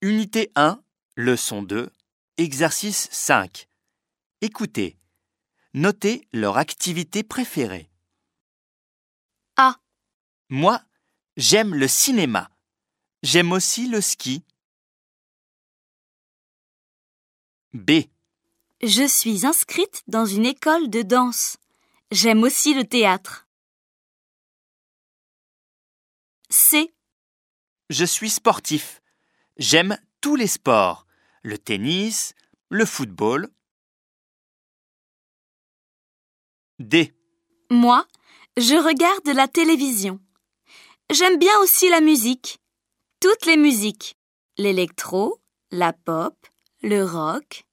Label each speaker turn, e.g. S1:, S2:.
S1: Unité 1, leçon 2, exercice 5. Écoutez. Notez leur activité préférée.
S2: A.
S1: Moi, j'aime le cinéma. J'aime aussi le ski. B.
S2: Je suis inscrite dans une école de danse. J'aime aussi le théâtre. C.
S1: Je suis sportif. J'aime tous les sports. Le tennis, le football. D.
S2: Moi, je regarde la télévision. J'aime bien aussi la musique. Toutes les musiques. L'électro, la pop, le rock,